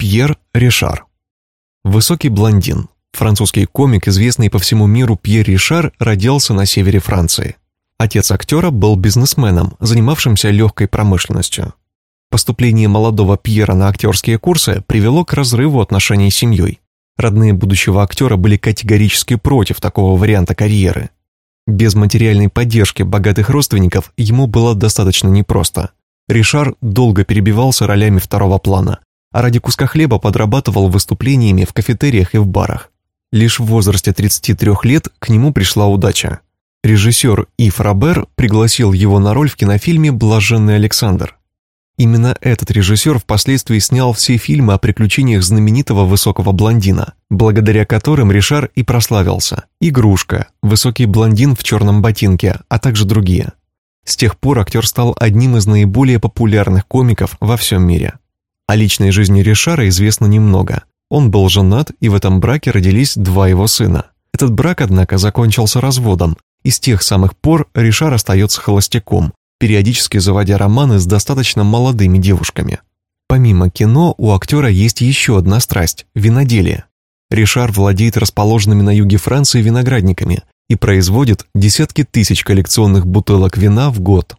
Пьер Ришар. Высокий блондин. Французский комик, известный по всему миру Пьер Ришар, родился на севере Франции. Отец актера был бизнесменом, занимавшимся легкой промышленностью. Поступление молодого Пьера на актерские курсы привело к разрыву отношений с семьей. Родные будущего актера были категорически против такого варианта карьеры. Без материальной поддержки богатых родственников ему было достаточно непросто. Ришар долго перебивался ролями второго плана, а ради куска хлеба подрабатывал выступлениями в кафетериях и в барах. Лишь в возрасте 33 лет к нему пришла удача. Режиссер Ив Робер пригласил его на роль в кинофильме «Блаженный Александр». Именно этот режиссер впоследствии снял все фильмы о приключениях знаменитого высокого блондина, благодаря которым Ришар и прославился. «Игрушка», «Высокий блондин в черном ботинке», а также другие. С тех пор актер стал одним из наиболее популярных комиков во всем мире. О личной жизни Ришара известно немного. Он был женат, и в этом браке родились два его сына. Этот брак, однако, закончился разводом, и с тех самых пор Ришар остается холостяком, периодически заводя романы с достаточно молодыми девушками. Помимо кино, у актера есть еще одна страсть – виноделие. Ришар владеет расположенными на юге Франции виноградниками и производит десятки тысяч коллекционных бутылок вина в год.